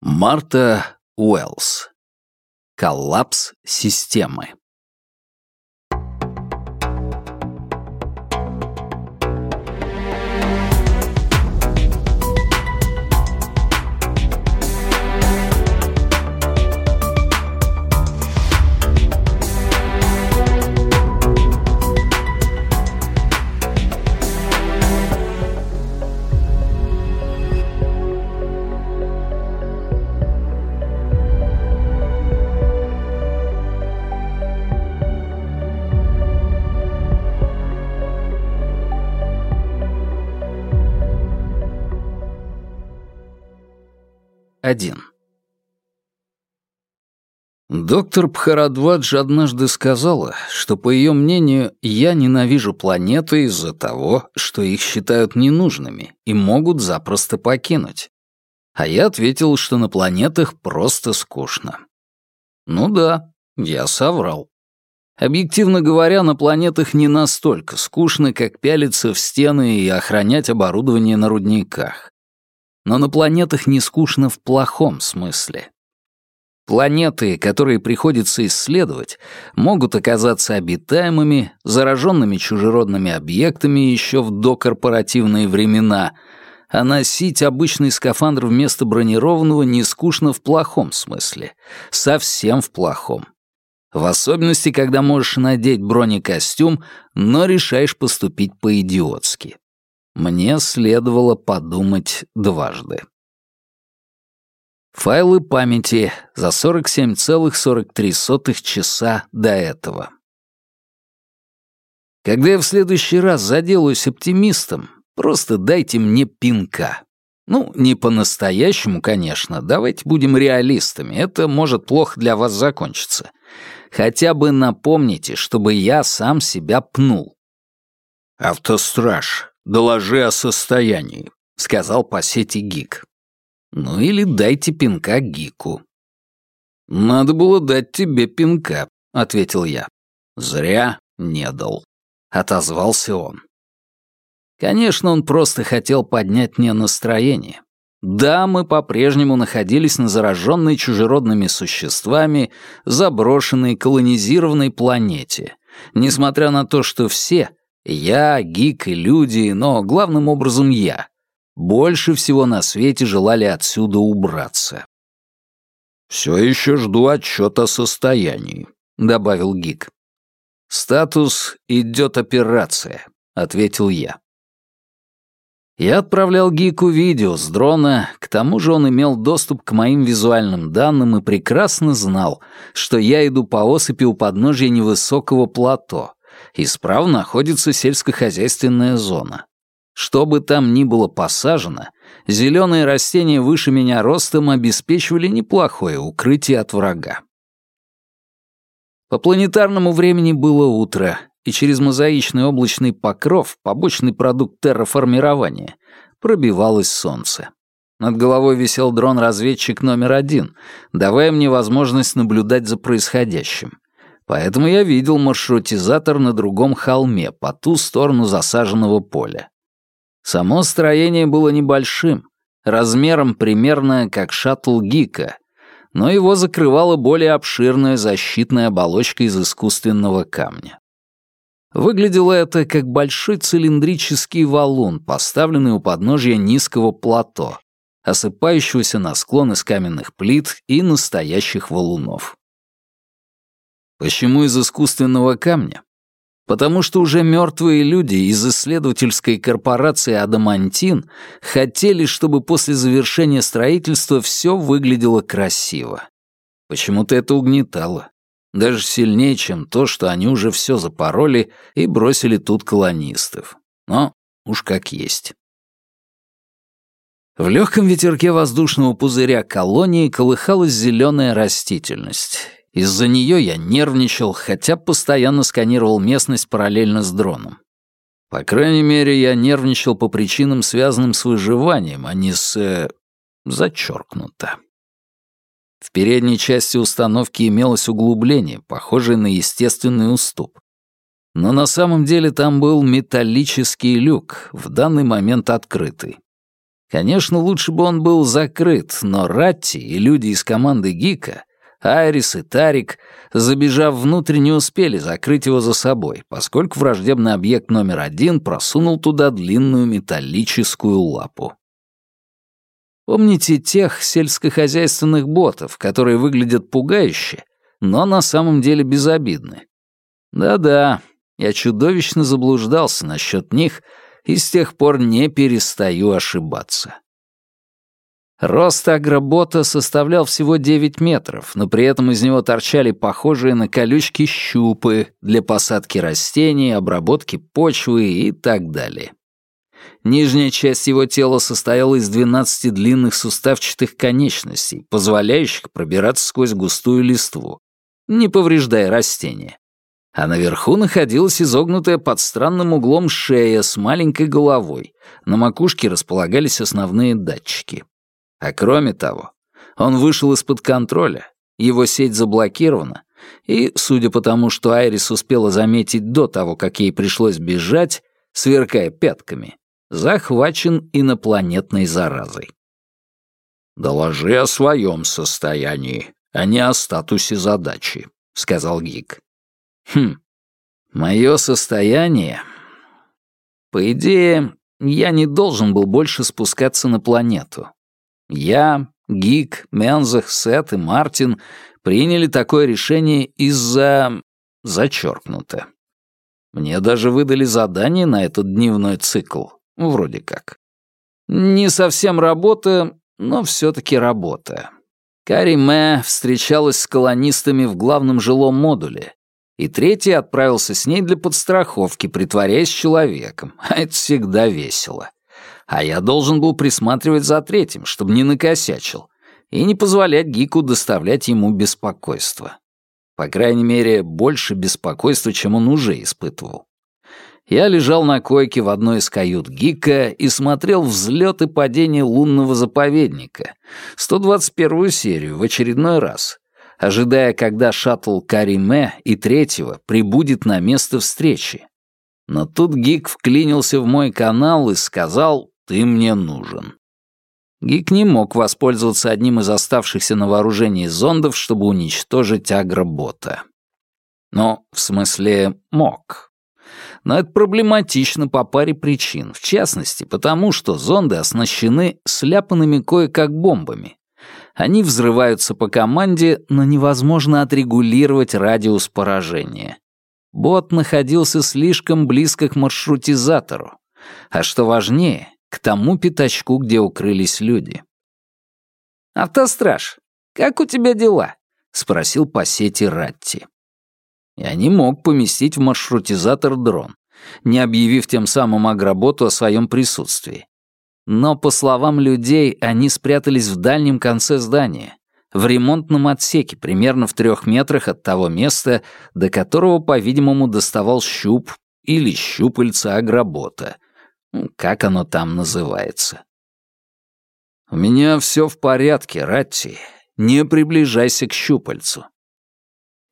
Марта Уэллс. Коллапс системы. Один. Доктор Пхарадвадж однажды сказала, что, по ее мнению, я ненавижу планеты из-за того, что их считают ненужными и могут запросто покинуть. А я ответил, что на планетах просто скучно. Ну да, я соврал. Объективно говоря, на планетах не настолько скучно, как пялиться в стены и охранять оборудование на рудниках но на планетах не скучно в плохом смысле. Планеты, которые приходится исследовать, могут оказаться обитаемыми, зараженными чужеродными объектами еще в докорпоративные времена, а носить обычный скафандр вместо бронированного не скучно в плохом смысле, совсем в плохом. В особенности, когда можешь надеть бронекостюм, но решаешь поступить по-идиотски. Мне следовало подумать дважды. Файлы памяти за 47,43 часа до этого. Когда я в следующий раз заделаюсь оптимистом, просто дайте мне пинка. Ну, не по-настоящему, конечно, давайте будем реалистами, это может плохо для вас закончиться. Хотя бы напомните, чтобы я сам себя пнул. «Автостраж, доложи о состоянии», — сказал по сети Гик. «Ну или дайте пинка Гику». «Надо было дать тебе пинка», — ответил я. «Зря не дал», — отозвался он. Конечно, он просто хотел поднять мне настроение. Да, мы по-прежнему находились на зараженной чужеродными существами, заброшенной колонизированной планете, несмотря на то, что все, я, Гик и люди, но главным образом я, больше всего на свете желали отсюда убраться. «Все еще жду отчета о состоянии», — добавил Гик. «Статус «Идет операция», — ответил я. Я отправлял Гику видео с дрона, к тому же он имел доступ к моим визуальным данным и прекрасно знал, что я иду по осыпи у подножья невысокого плато, справа находится сельскохозяйственная зона. Что бы там ни было посажено, зеленые растения выше меня ростом обеспечивали неплохое укрытие от врага. По планетарному времени было утро, и через мозаичный облачный покров, побочный продукт терраформирования, пробивалось солнце. Над головой висел дрон-разведчик номер один, давая мне возможность наблюдать за происходящим. Поэтому я видел маршрутизатор на другом холме, по ту сторону засаженного поля. Само строение было небольшим, размером примерно как шаттл Гика, но его закрывала более обширная защитная оболочка из искусственного камня. Выглядело это как большой цилиндрический валун, поставленный у подножья низкого плато, осыпающегося на склон из каменных плит и настоящих валунов. Почему из искусственного камня? Потому что уже мертвые люди из исследовательской корпорации «Адамантин» хотели, чтобы после завершения строительства все выглядело красиво. Почему-то это угнетало. Даже сильнее, чем то, что они уже все запороли и бросили тут колонистов. Но уж как есть. В легком ветерке воздушного пузыря колонии колыхалась зеленая растительность. Из-за нее я нервничал, хотя постоянно сканировал местность параллельно с дроном. По крайней мере, я нервничал по причинам, связанным с выживанием, а не с... Э, зачеркнуто. В передней части установки имелось углубление, похожее на естественный уступ. Но на самом деле там был металлический люк, в данный момент открытый. Конечно, лучше бы он был закрыт, но Ратти и люди из команды Гика, Айрис и Тарик, забежав внутрь, не успели закрыть его за собой, поскольку враждебный объект номер один просунул туда длинную металлическую лапу. Помните тех сельскохозяйственных ботов, которые выглядят пугающе, но на самом деле безобидны? Да-да, я чудовищно заблуждался насчет них и с тех пор не перестаю ошибаться. Рост агробота составлял всего 9 метров, но при этом из него торчали похожие на колючки щупы для посадки растений, обработки почвы и так далее. Нижняя часть его тела состояла из 12 длинных суставчатых конечностей, позволяющих пробираться сквозь густую листву, не повреждая растения. А наверху находилась изогнутая под странным углом шея с маленькой головой. На макушке располагались основные датчики. А кроме того, он вышел из-под контроля, его сеть заблокирована, и, судя по тому, что Айрис успела заметить до того, как ей пришлось бежать, сверкая пятками, захвачен инопланетной заразой. «Доложи о своем состоянии, а не о статусе задачи», — сказал Гик. «Хм, мое состояние...» По идее, я не должен был больше спускаться на планету. Я, Гик, Мензах, Сет и Мартин приняли такое решение из-за... зачеркнуто. Мне даже выдали задание на этот дневной цикл, вроде как. Не совсем работа, но все-таки работа. Кари Мэ встречалась с колонистами в главном жилом модуле, и третий отправился с ней для подстраховки, притворяясь человеком, а это всегда весело а я должен был присматривать за третьим, чтобы не накосячил, и не позволять Гику доставлять ему беспокойство. По крайней мере, больше беспокойства, чем он уже испытывал. Я лежал на койке в одной из кают Гика и смотрел взлет и падение лунного заповедника, 121-ю серию в очередной раз, ожидая, когда шаттл Кариме и третьего прибудет на место встречи. Но тут Гик вклинился в мой канал и сказал ты мне нужен». Гик не мог воспользоваться одним из оставшихся на вооружении зондов, чтобы уничтожить агробота. Ну, в смысле, мог. Но это проблематично по паре причин. В частности, потому что зонды оснащены сляпанными кое-как бомбами. Они взрываются по команде, но невозможно отрегулировать радиус поражения. Бот находился слишком близко к маршрутизатору. А что важнее, к тому пятачку, где укрылись люди. «Автостраж, как у тебя дела?» — спросил по сети Ратти. Я не мог поместить в маршрутизатор дрон, не объявив тем самым агроботу о своем присутствии. Но, по словам людей, они спрятались в дальнем конце здания, в ремонтном отсеке, примерно в трех метрах от того места, до которого, по-видимому, доставал щуп или щупальца агробота, как оно там называется. «У меня все в порядке, Ратти. Не приближайся к щупальцу».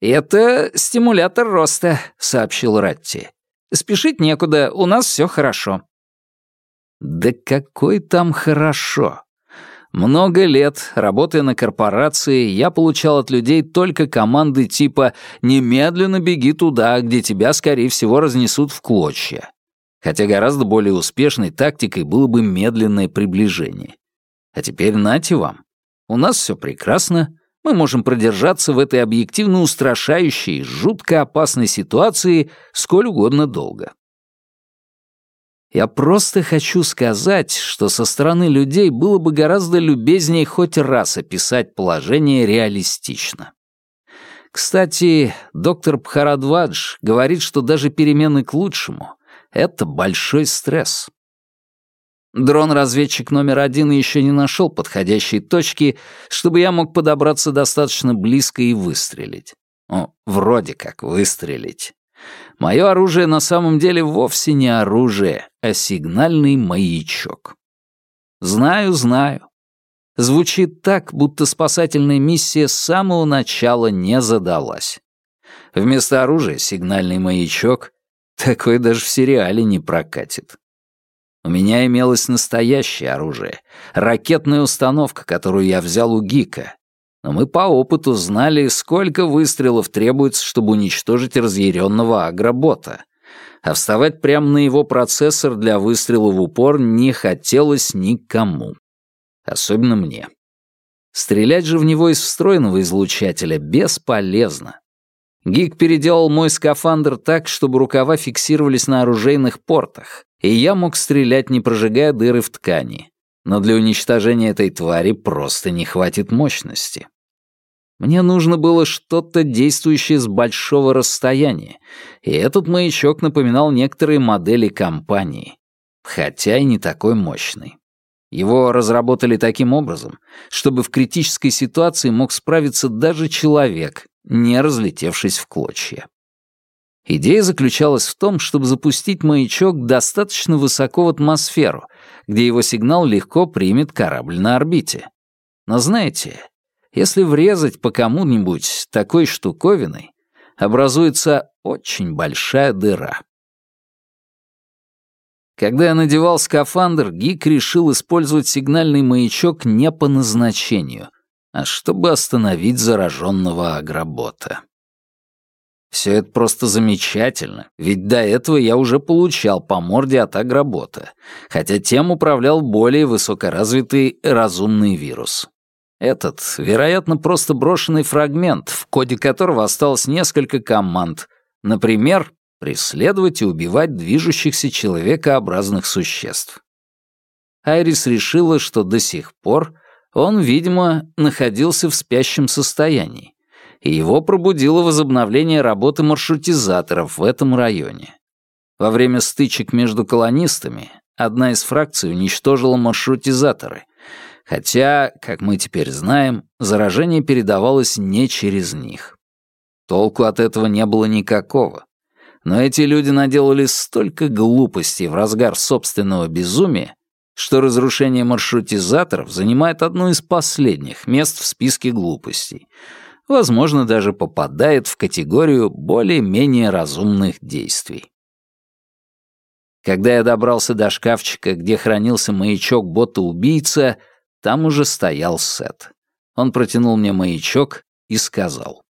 «Это стимулятор роста», — сообщил Ратти. «Спешить некуда, у нас все хорошо». «Да какой там хорошо!» Много лет, работая на корпорации, я получал от людей только команды типа «немедленно беги туда, где тебя, скорее всего, разнесут в клочья» хотя гораздо более успешной тактикой было бы медленное приближение. А теперь нате вам. У нас все прекрасно, мы можем продержаться в этой объективно устрашающей, жутко опасной ситуации сколь угодно долго. Я просто хочу сказать, что со стороны людей было бы гораздо любезнее хоть раз описать положение реалистично. Кстати, доктор Пхарадвадж говорит, что даже перемены к лучшему это большой стресс. Дрон-разведчик номер один еще не нашел подходящей точки, чтобы я мог подобраться достаточно близко и выстрелить. Ну, вроде как выстрелить. Мое оружие на самом деле вовсе не оружие, а сигнальный маячок. Знаю, знаю. Звучит так, будто спасательная миссия с самого начала не задалась. Вместо оружия сигнальный маячок Такое даже в сериале не прокатит. У меня имелось настоящее оружие, ракетная установка, которую я взял у Гика. Но мы по опыту знали, сколько выстрелов требуется, чтобы уничтожить разъяренного агробота. А вставать прямо на его процессор для выстрела в упор не хотелось никому. Особенно мне. Стрелять же в него из встроенного излучателя бесполезно. Гик переделал мой скафандр так, чтобы рукава фиксировались на оружейных портах, и я мог стрелять, не прожигая дыры в ткани. Но для уничтожения этой твари просто не хватит мощности. Мне нужно было что-то действующее с большого расстояния, и этот маячок напоминал некоторые модели компании, хотя и не такой мощный. Его разработали таким образом, чтобы в критической ситуации мог справиться даже человек, не разлетевшись в клочья. Идея заключалась в том, чтобы запустить маячок достаточно высоко в атмосферу, где его сигнал легко примет корабль на орбите. Но знаете, если врезать по кому-нибудь такой штуковиной, образуется очень большая дыра. Когда я надевал скафандр, Гик решил использовать сигнальный маячок не по назначению, а чтобы остановить зараженного агробота. Все это просто замечательно, ведь до этого я уже получал по морде от агробота, хотя тем управлял более высокоразвитый разумный вирус. Этот, вероятно, просто брошенный фрагмент, в коде которого осталось несколько команд. Например, преследовать и убивать движущихся человекообразных существ. Айрис решила, что до сих пор он, видимо, находился в спящем состоянии, и его пробудило возобновление работы маршрутизаторов в этом районе. Во время стычек между колонистами одна из фракций уничтожила маршрутизаторы, хотя, как мы теперь знаем, заражение передавалось не через них. Толку от этого не было никакого. Но эти люди наделали столько глупостей в разгар собственного безумия, что разрушение маршрутизаторов занимает одно из последних мест в списке глупостей. Возможно, даже попадает в категорию более-менее разумных действий. Когда я добрался до шкафчика, где хранился маячок бота-убийца, там уже стоял Сет. Он протянул мне маячок и сказал.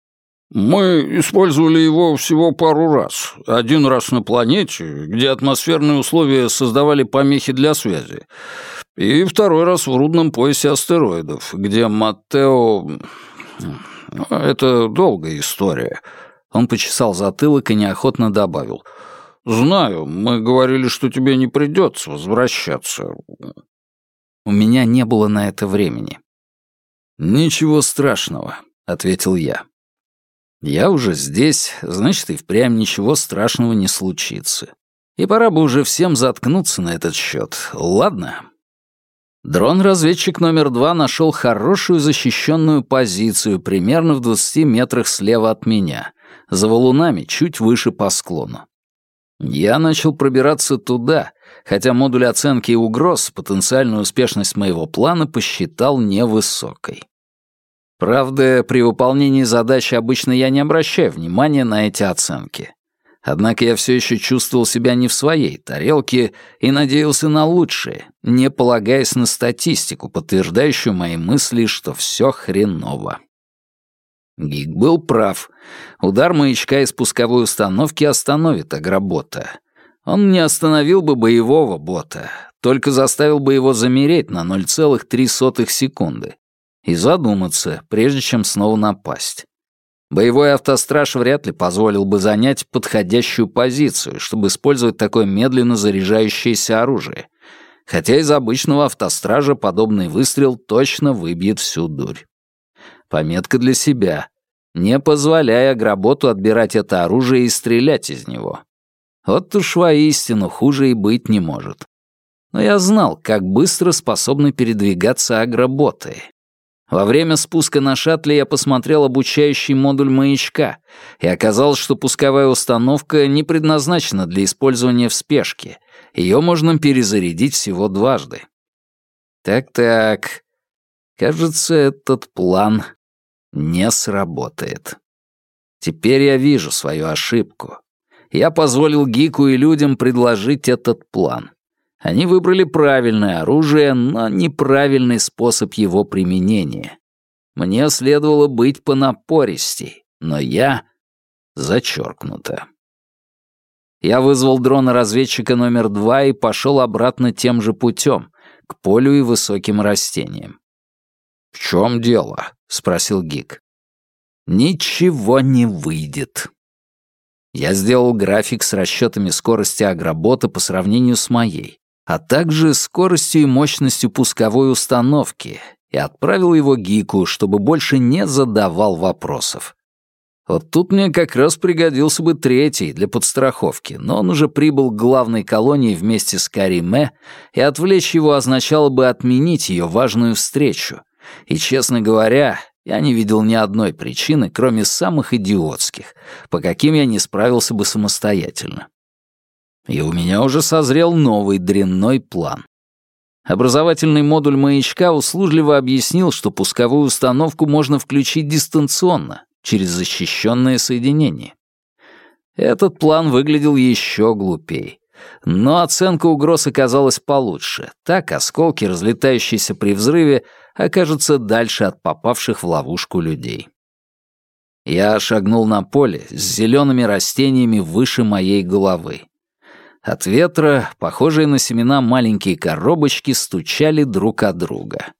Мы использовали его всего пару раз. Один раз на планете, где атмосферные условия создавали помехи для связи. И второй раз в рудном поясе астероидов, где Маттео... Это долгая история. Он почесал затылок и неохотно добавил. «Знаю, мы говорили, что тебе не придется возвращаться». У меня не было на это времени. «Ничего страшного», — ответил я. Я уже здесь, значит, и впрямь ничего страшного не случится. И пора бы уже всем заткнуться на этот счет, ладно? Дрон-разведчик номер два нашел хорошую защищенную позицию примерно в 20 метрах слева от меня, за валунами чуть выше по склону. Я начал пробираться туда, хотя модуль оценки угроз потенциальную успешность моего плана посчитал невысокой. Правда, при выполнении задачи обычно я не обращаю внимания на эти оценки. Однако я все еще чувствовал себя не в своей тарелке и надеялся на лучшее, не полагаясь на статистику, подтверждающую мои мысли, что все хреново. Гик был прав. Удар маячка из пусковой установки остановит агробота. Он не остановил бы боевого бота, только заставил бы его замереть на 0,3 секунды, и задуматься, прежде чем снова напасть. Боевой автостраж вряд ли позволил бы занять подходящую позицию, чтобы использовать такое медленно заряжающееся оружие, хотя из обычного автостража подобный выстрел точно выбьет всю дурь. Пометка для себя. Не позволяя Гработу отбирать это оружие и стрелять из него. Вот уж воистину хуже и быть не может. Но я знал, как быстро способны передвигаться агроботы, во время спуска на шаттле я посмотрел обучающий модуль маячка, и оказалось, что пусковая установка не предназначена для использования в спешке. Ее можно перезарядить всего дважды. Так-так. Кажется, этот план не сработает. Теперь я вижу свою ошибку. Я позволил Гику и людям предложить этот план. Они выбрали правильное оружие, но неправильный способ его применения. Мне следовало быть понапористей, но я зачеркнуто. Я вызвал дрона-разведчика номер два и пошел обратно тем же путем, к полю и высоким растениям. «В чем дело?» — спросил Гик. «Ничего не выйдет». Я сделал график с расчетами скорости агробота по сравнению с моей, а также скоростью и мощностью пусковой установки, и отправил его Гику, чтобы больше не задавал вопросов. Вот тут мне как раз пригодился бы третий для подстраховки, но он уже прибыл к главной колонии вместе с Кариме, и отвлечь его означало бы отменить ее важную встречу. И, честно говоря, я не видел ни одной причины, кроме самых идиотских, по каким я не справился бы самостоятельно. И у меня уже созрел новый дрянной план. Образовательный модуль маячка услужливо объяснил, что пусковую установку можно включить дистанционно, через защищенное соединение. Этот план выглядел еще глупей. Но оценка угроз оказалась получше. Так осколки, разлетающиеся при взрыве, окажутся дальше от попавших в ловушку людей. Я шагнул на поле с зелеными растениями выше моей головы. От ветра, похожие на семена маленькие коробочки, стучали друг от друга.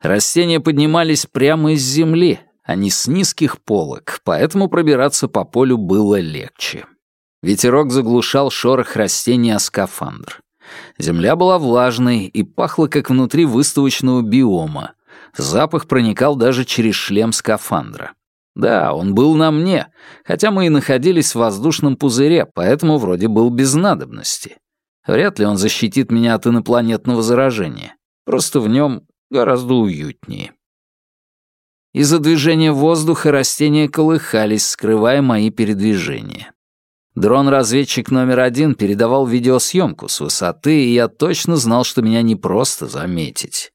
Растения поднимались прямо из земли, а не с низких полок, поэтому пробираться по полю было легче. Ветерок заглушал шорох растений о скафандр. Земля была влажной и пахла, как внутри выставочного биома. Запах проникал даже через шлем скафандра. Да, он был на мне, хотя мы и находились в воздушном пузыре, поэтому вроде был без надобности. Вряд ли он защитит меня от инопланетного заражения. Просто в нем гораздо уютнее. Из-за движения воздуха растения колыхались, скрывая мои передвижения. Дрон-разведчик номер один передавал видеосъемку с высоты, и я точно знал, что меня не просто заметить.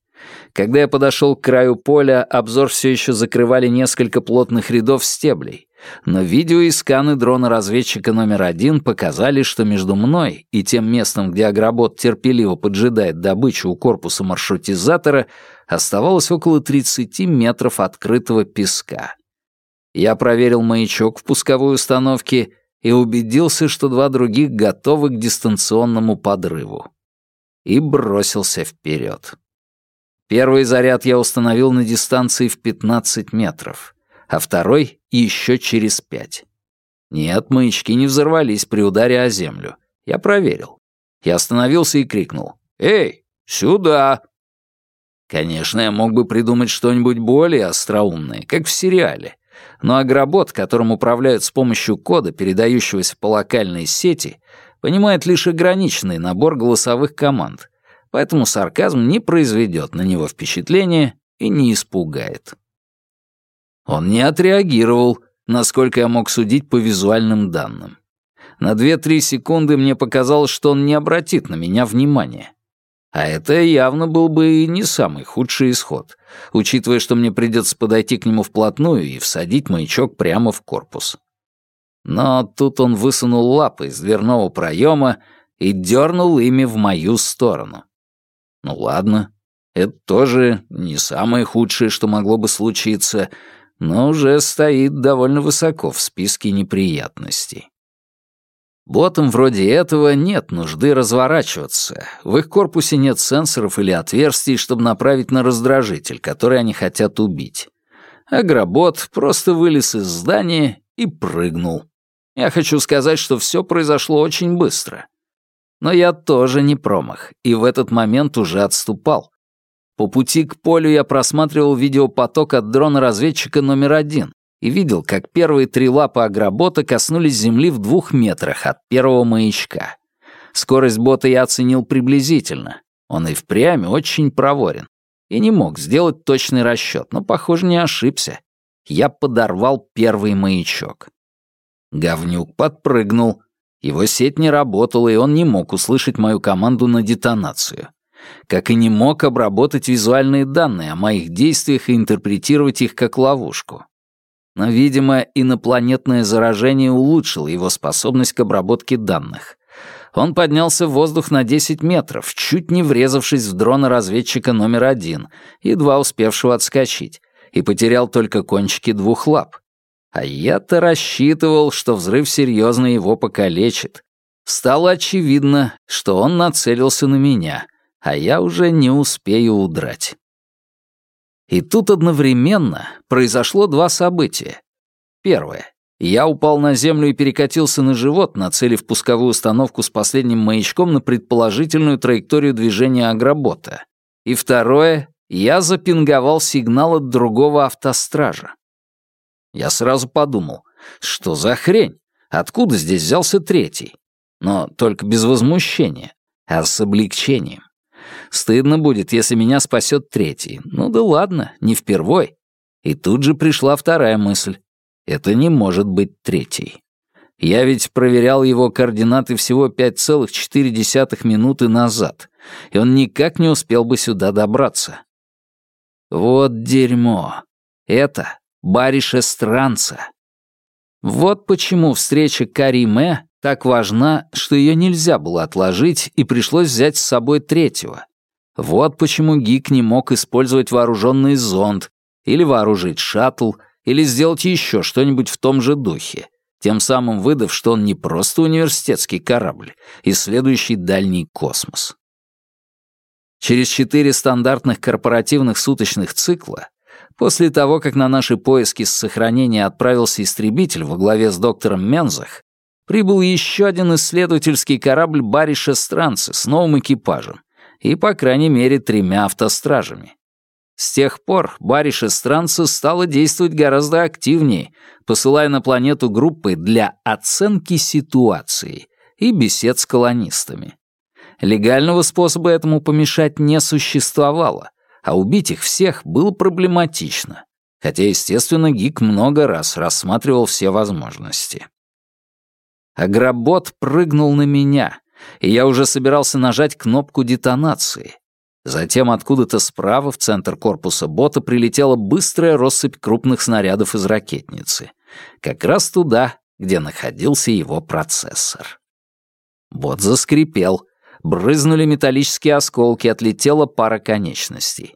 Когда я подошел к краю поля, обзор все еще закрывали несколько плотных рядов стеблей, но видео и сканы дрона-разведчика номер один показали, что между мной и тем местом, где агробот терпеливо поджидает добычу у корпуса маршрутизатора, оставалось около 30 метров открытого песка. Я проверил маячок в пусковой установке и убедился, что два других готовы к дистанционному подрыву. И бросился вперед. Первый заряд я установил на дистанции в 15 метров, а второй — еще через 5. Нет, маячки не взорвались при ударе о землю. Я проверил. Я остановился и крикнул. «Эй, сюда!» Конечно, я мог бы придумать что-нибудь более остроумное, как в сериале. Но агробот, которым управляют с помощью кода, передающегося по локальной сети, понимает лишь ограниченный набор голосовых команд, поэтому сарказм не произведет на него впечатления и не испугает. Он не отреагировал, насколько я мог судить по визуальным данным. На 2-3 секунды мне показалось, что он не обратит на меня внимания. А это явно был бы и не самый худший исход, учитывая, что мне придется подойти к нему вплотную и всадить маячок прямо в корпус. Но тут он высунул лапы из дверного проема и дернул ими в мою сторону. Ну ладно, это тоже не самое худшее, что могло бы случиться, но уже стоит довольно высоко в списке неприятностей. Ботам вроде этого нет нужды разворачиваться. В их корпусе нет сенсоров или отверстий, чтобы направить на раздражитель, который они хотят убить. Агробот просто вылез из здания и прыгнул. Я хочу сказать, что все произошло очень быстро. Но я тоже не промах, и в этот момент уже отступал. По пути к полю я просматривал видеопоток от дрона-разведчика номер один и видел, как первые три лапы агробота коснулись земли в двух метрах от первого маячка. Скорость бота я оценил приблизительно. Он и впрямь очень проворен. И не мог сделать точный расчет, но, похоже, не ошибся. Я подорвал первый маячок. Говнюк подпрыгнул, его сеть не работала, и он не мог услышать мою команду на детонацию. Как и не мог обработать визуальные данные о моих действиях и интерпретировать их как ловушку. Но, видимо, инопланетное заражение улучшило его способность к обработке данных. Он поднялся в воздух на 10 метров, чуть не врезавшись в дрона разведчика номер один, едва успевшего отскочить, и потерял только кончики двух лап. А я-то рассчитывал, что взрыв серьезно его покалечит. Стало очевидно, что он нацелился на меня, а я уже не успею удрать. И тут одновременно произошло два события. Первое. Я упал на землю и перекатился на живот, нацелив пусковую установку с последним маячком на предположительную траекторию движения агробота. И второе. Я запинговал сигнал от другого автостража. Я сразу подумал, что за хрень? Откуда здесь взялся третий? Но только без возмущения, а с облегчением. Стыдно будет, если меня спасет третий. Ну да ладно, не впервой. И тут же пришла вторая мысль. Это не может быть третий. Я ведь проверял его координаты всего 5,4 минуты назад, и он никак не успел бы сюда добраться. Вот дерьмо. Это бариш эстранца. Вот почему встреча Кариме так важна, что ее нельзя было отложить, и пришлось взять с собой третьего. Вот почему Гик не мог использовать вооруженный зонд, или вооружить шаттл, или сделать еще что-нибудь в том же духе, тем самым выдав, что он не просто университетский корабль, исследующий дальний космос. Через четыре стандартных корпоративных суточных цикла, после того, как на наши поиски с сохранения отправился истребитель во главе с доктором Мензах, прибыл еще один исследовательский корабль Бариша Странцы с новым экипажем и, по крайней мере, тремя автостражами. С тех пор Бариш Эстранца стала действовать гораздо активнее, посылая на планету группы для оценки ситуации и бесед с колонистами. Легального способа этому помешать не существовало, а убить их всех было проблематично, хотя, естественно, Гик много раз рассматривал все возможности. Агробот прыгнул на меня, и я уже собирался нажать кнопку детонации, Затем откуда-то справа в центр корпуса бота прилетела быстрая россыпь крупных снарядов из ракетницы. Как раз туда, где находился его процессор. Бот заскрипел. Брызнули металлические осколки, отлетела пара конечностей.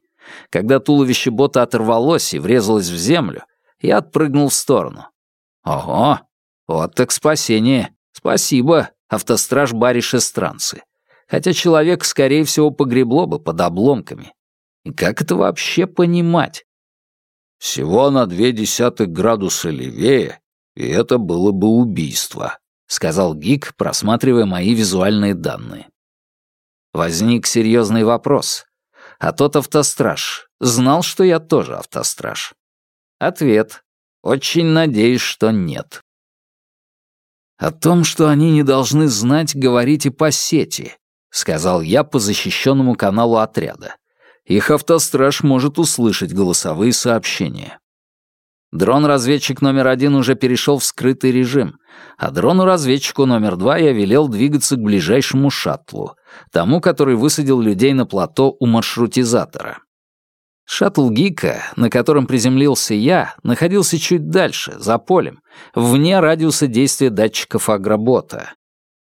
Когда туловище бота оторвалось и врезалось в землю, я отпрыгнул в сторону. Ого, вот так спасение. Спасибо, автостраж Бариш Эстранцы хотя человек, скорее всего, погребло бы под обломками. И как это вообще понимать? Всего на две десятых градуса левее, и это было бы убийство, сказал Гик, просматривая мои визуальные данные. Возник серьезный вопрос. А тот автостраж знал, что я тоже автостраж? Ответ. Очень надеюсь, что нет. О том, что они не должны знать, говорите по сети. — сказал я по защищенному каналу отряда. «Их автостраж может услышать голосовые сообщения». Дрон-разведчик номер один уже перешел в скрытый режим, а дрону-разведчику номер два я велел двигаться к ближайшему шаттлу, тому, который высадил людей на плато у маршрутизатора. Шаттл Гика, на котором приземлился я, находился чуть дальше, за полем, вне радиуса действия датчиков агробота,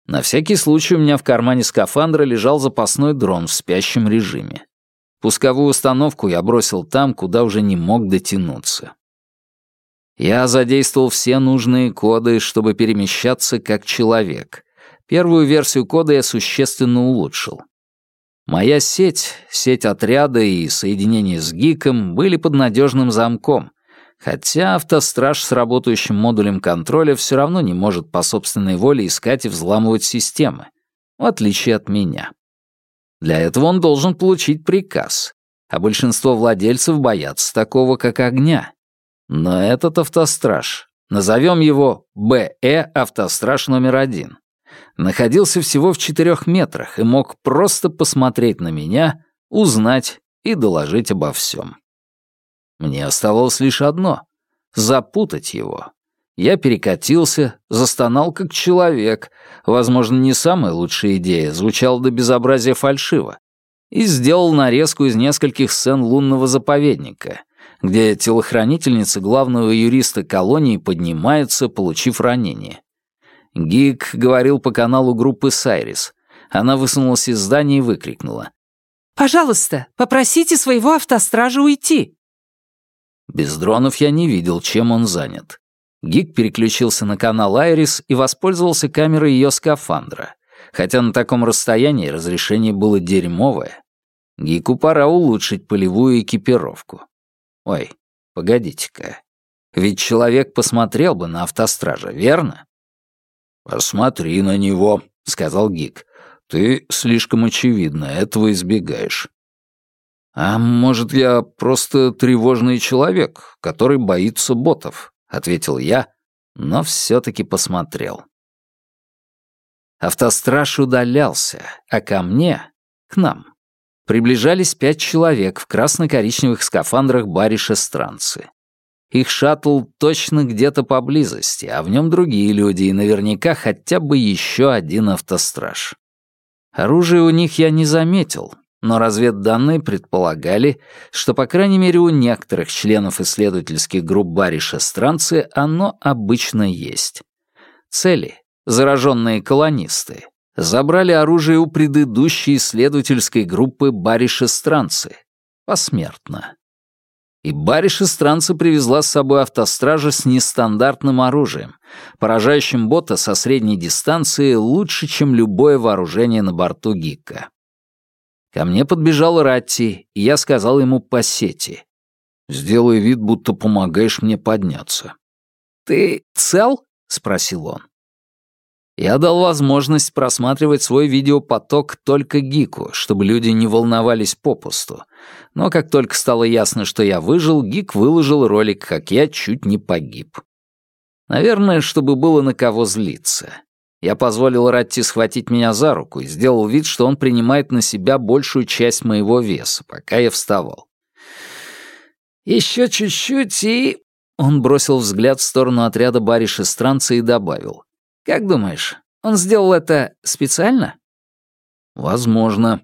на всякий случай у меня в кармане скафандра лежал запасной дрон в спящем режиме. Пусковую установку я бросил там, куда уже не мог дотянуться. Я задействовал все нужные коды, чтобы перемещаться как человек. Первую версию кода я существенно улучшил. Моя сеть, сеть отряда и соединение с ГИКом были под надежным замком, Хотя автостраж с работающим модулем контроля все равно не может по собственной воле искать и взламывать системы, в отличие от меня. Для этого он должен получить приказ, а большинство владельцев боятся такого, как огня. Но этот автостраж, назовем его БЭ автостраж номер один, находился всего в четырех метрах и мог просто посмотреть на меня, узнать и доложить обо всем. Мне оставалось лишь одно — запутать его. Я перекатился, застонал как человек, возможно, не самая лучшая идея, звучала до безобразия фальшиво, и сделал нарезку из нескольких сцен лунного заповедника, где телохранительница главного юриста колонии поднимается, получив ранение. Гик говорил по каналу группы «Сайрис». Она высунулась из здания и выкрикнула. «Пожалуйста, попросите своего автостража уйти!» Без дронов я не видел, чем он занят. Гик переключился на канал «Айрис» и воспользовался камерой ее скафандра, хотя на таком расстоянии разрешение было дерьмовое. Гику пора улучшить полевую экипировку. Ой, погодите-ка. Ведь человек посмотрел бы на автостража, верно? «Посмотри на него», — сказал Гик. «Ты слишком очевидно этого избегаешь». «А может, я просто тревожный человек, который боится ботов?» — ответил я, но все-таки посмотрел. Автостраж удалялся, а ко мне, к нам, приближались пять человек в красно-коричневых скафандрах бариша странцы. Их шаттл точно где-то поблизости, а в нем другие люди и наверняка хотя бы еще один автостраж. Оружия у них я не заметил, но разведданные предполагали, что, по крайней мере, у некоторых членов исследовательских групп бариша странцы оно обычно есть. Цели — зараженные колонисты, забрали оружие у предыдущей исследовательской группы баришестранцы. Посмертно. И баришестранца привезла с собой автостража с нестандартным оружием, поражающим бота со средней дистанции лучше, чем любое вооружение на борту Гикка. Ко мне подбежал Ратти, и я сказал ему по сети. «Сделай вид, будто помогаешь мне подняться». «Ты цел?» — спросил он. Я дал возможность просматривать свой видеопоток только Гику, чтобы люди не волновались попусту. Но как только стало ясно, что я выжил, Гик выложил ролик, как я чуть не погиб. Наверное, чтобы было на кого злиться. Я позволил Ратти схватить меня за руку и сделал вид, что он принимает на себя большую часть моего веса, пока я вставал. «Еще чуть-чуть и...» Он бросил взгляд в сторону отряда бариша странца и добавил. Как думаешь, он сделал это специально? Возможно.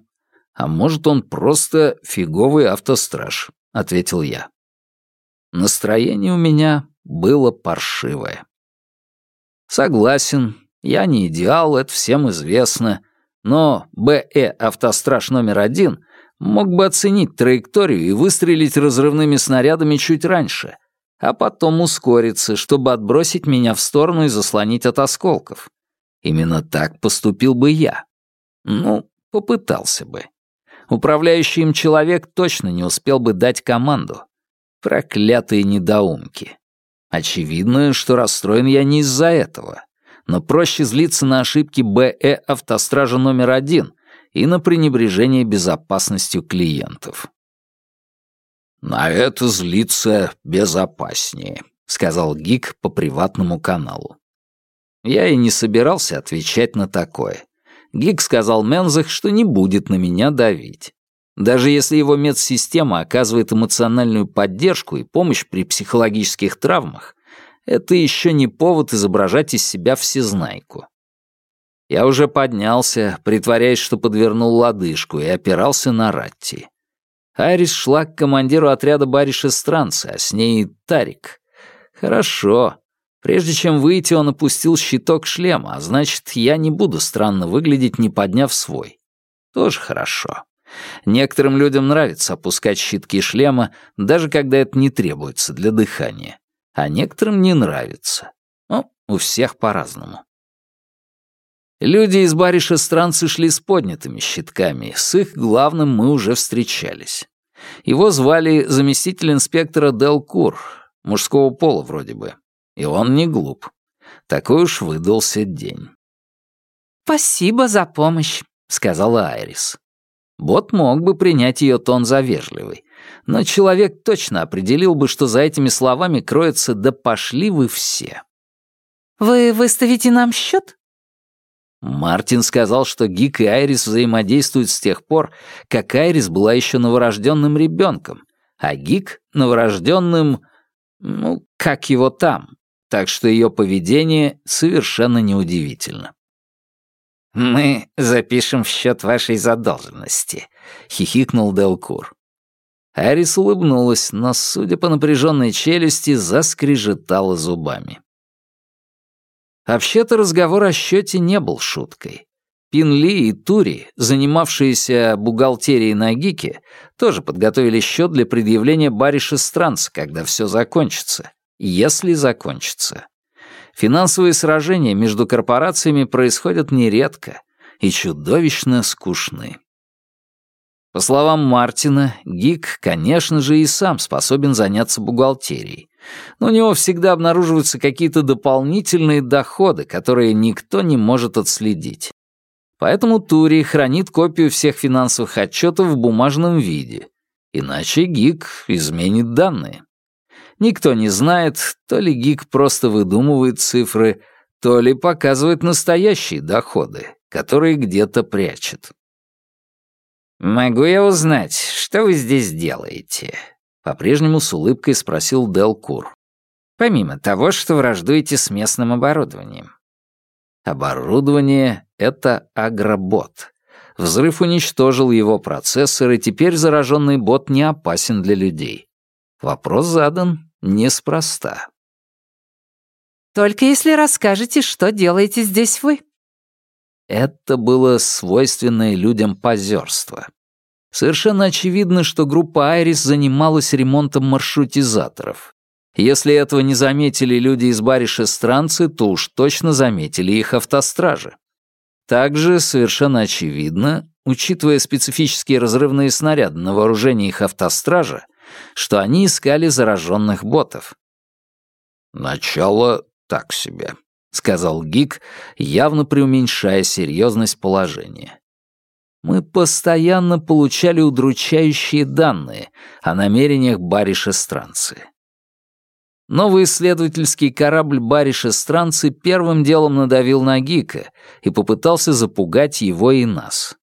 А может, он просто фиговый автостраж, ответил я. Настроение у меня было паршивое. Согласен, я не идеал, это всем известно, но БЭ «Автостраж номер один» мог бы оценить траекторию и выстрелить разрывными снарядами чуть раньше, а потом ускориться, чтобы отбросить меня в сторону и заслонить от осколков. Именно так поступил бы я. Ну, попытался бы. Управляющий им человек точно не успел бы дать команду. Проклятые недоумки. Очевидно, что расстроен я не из-за этого. Но проще злиться на ошибки БЭ автостража номер один и на пренебрежение безопасностью клиентов. «На это злиться безопаснее», — сказал Гик по приватному каналу. Я и не собирался отвечать на такое. Гик сказал Мензах, что не будет на меня давить. Даже если его медсистема оказывает эмоциональную поддержку и помощь при психологических травмах, это еще не повод изображать из себя всезнайку. Я уже поднялся, притворяясь, что подвернул лодыжку, и опирался на Ратти. Айрис шла к командиру отряда бариша странца, а с ней Тарик. Хорошо. Прежде чем выйти, он опустил щиток шлема, а значит, я не буду странно выглядеть, не подняв свой. Тоже хорошо. Некоторым людям нравится опускать щитки шлема, даже когда это не требуется для дыхания. А некоторым не нравится. Ну, у всех по-разному. Люди из бариша странцы шли с поднятыми щитками, с их главным мы уже встречались. Его звали заместитель инспектора Дел Кур, мужского пола вроде бы. И он не глуп. Такой уж выдался день. «Спасибо за помощь», — сказала Айрис. Бот мог бы принять ее тон за вежливый, но человек точно определил бы, что за этими словами кроется «да пошли вы все». «Вы выставите нам счет?» Мартин сказал, что Гик и Айрис взаимодействуют с тех пор, как Айрис была еще новорожденным ребенком, а Гик — новорожденным... ну, как его там. Так что ее поведение совершенно неудивительно. «Мы запишем в счет вашей задолженности», — хихикнул Делкур. Айрис улыбнулась, но, судя по напряженной челюсти, заскрежетала зубами. Вообще-то разговор о счете не был шуткой. Пинли и Тури, занимавшиеся бухгалтерией на ГИКе, тоже подготовили счет для предъявления бариша странца, когда все закончится. Если закончится. Финансовые сражения между корпорациями происходят нередко и чудовищно скучны. По словам Мартина, ГИК, конечно же, и сам способен заняться бухгалтерией. Но у него всегда обнаруживаются какие-то дополнительные доходы, которые никто не может отследить. Поэтому Тури хранит копию всех финансовых отчетов в бумажном виде. Иначе ГИК изменит данные. Никто не знает, то ли ГИК просто выдумывает цифры, то ли показывает настоящие доходы, которые где-то прячет. «Могу я узнать, что вы здесь делаете?» По-прежнему с улыбкой спросил Дел Кур. «Помимо того, что враждуете с местным оборудованием». Оборудование — это агробот. Взрыв уничтожил его процессор, и теперь зараженный бот не опасен для людей. Вопрос задан неспроста. «Только если расскажете, что делаете здесь вы», это было свойственное людям позерство. Совершенно очевидно, что группа «Айрис» занималась ремонтом маршрутизаторов. Если этого не заметили люди из бариша странцы, то уж точно заметили их автостражи. Также совершенно очевидно, учитывая специфические разрывные снаряды на вооружении их автостража, что они искали зараженных ботов. Начало так себе. — сказал Гик, явно преуменьшая серьезность положения. Мы постоянно получали удручающие данные о намерениях бариша странцы. Новый исследовательский корабль бариша странцы первым делом надавил на Гика и попытался запугать его и нас.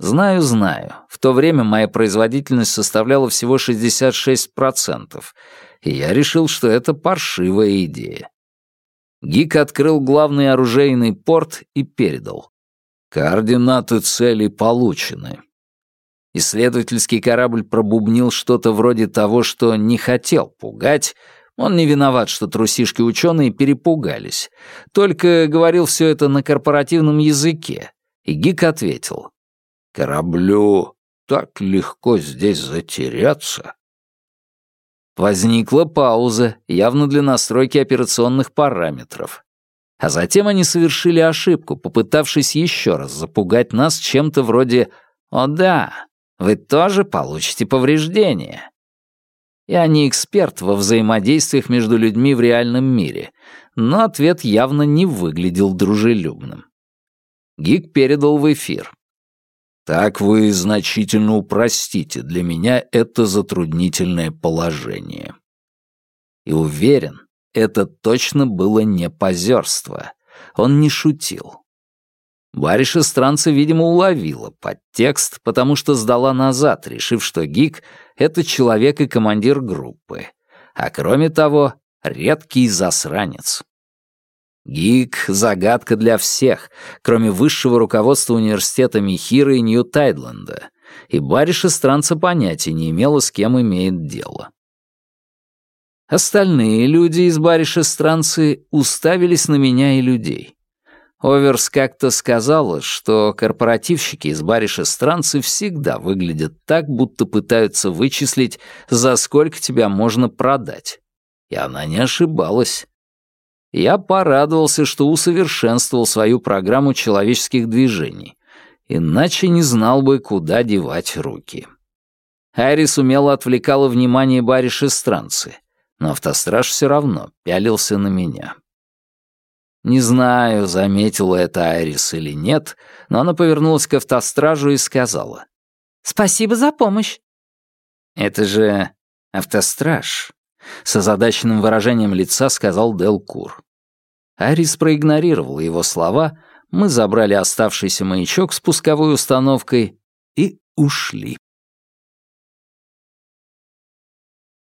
Знаю, знаю, в то время моя производительность составляла всего 66%, и я решил, что это паршивая идея. Гик открыл главный оружейный порт и передал. Координаты цели получены. Исследовательский корабль пробубнил что-то вроде того, что не хотел пугать. Он не виноват, что трусишки-ученые перепугались. Только говорил все это на корпоративном языке. И Гик ответил. «Кораблю так легко здесь затеряться». Возникла пауза, явно для настройки операционных параметров. А затем они совершили ошибку, попытавшись еще раз запугать нас чем-то вроде «О да, вы тоже получите повреждения». Я не эксперт во взаимодействиях между людьми в реальном мире, но ответ явно не выглядел дружелюбным. Гик передал в эфир. Так вы значительно упростите для меня это затруднительное положение. И уверен, это точно было не позерство. Он не шутил. Бариша странца, видимо, уловила подтекст, потому что сдала назад, решив, что Гик — это человек и командир группы. А кроме того, редкий засранец. ГИК — загадка для всех, кроме высшего руководства университета Михира и Нью-Тайдленда, и бариша странца понятия не имела, с кем имеет дело. Остальные люди из бариша странцы уставились на меня и людей. Оверс как-то сказала, что корпоративщики из бариша странцы всегда выглядят так, будто пытаются вычислить, за сколько тебя можно продать. И она не ошибалась я порадовался, что усовершенствовал свою программу человеческих движений, иначе не знал бы, куда девать руки. Айрис умело отвлекала внимание бариши странцы, но автостраж все равно пялился на меня. Не знаю, заметила это Айрис или нет, но она повернулась к автостражу и сказала. «Спасибо за помощь». «Это же автостраж», — с озадаченным выражением лица сказал Дел Кур. Арис проигнорировал его слова, мы забрали оставшийся маячок с пусковой установкой и ушли.